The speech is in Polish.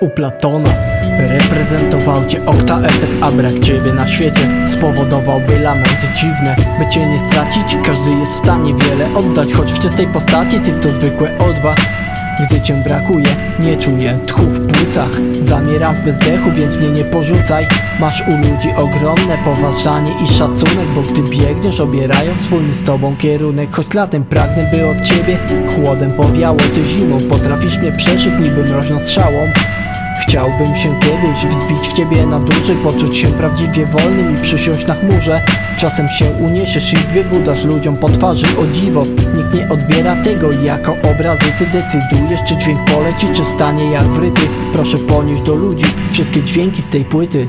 u Platona. Reprezentował cię oktaetr, a brak ciebie na świecie Spowodowałby lamenty dziwne By cię nie stracić, każdy jest w stanie wiele oddać Choć w czystej postaci ty to zwykłe odwa. Gdy cię brakuje, nie czuję tchu w płucach. Zamieram w bezdechu, więc mnie nie porzucaj. Masz u ludzi ogromne poważanie i szacunek Bo gdy biegniesz, obierają wspólny z tobą kierunek. Choć latem pragnę, by od ciebie chłodem powiało Ty zimą potrafisz mnie przeszyć niby mroźną strzałą Chciałbym się kiedyś wzbić w ciebie na dłużej Poczuć się prawdziwie wolnym i przysiąść na chmurze. Czasem się uniesiesz i w biegu dasz ludziom po twarzy. O dziwo Nikt nie odbiera tego jako obrazy. Ty decydujesz czy dźwięk poleci czy stanie jak wryty. Proszę ponieść do ludzi wszystkie dźwięki z tej płyty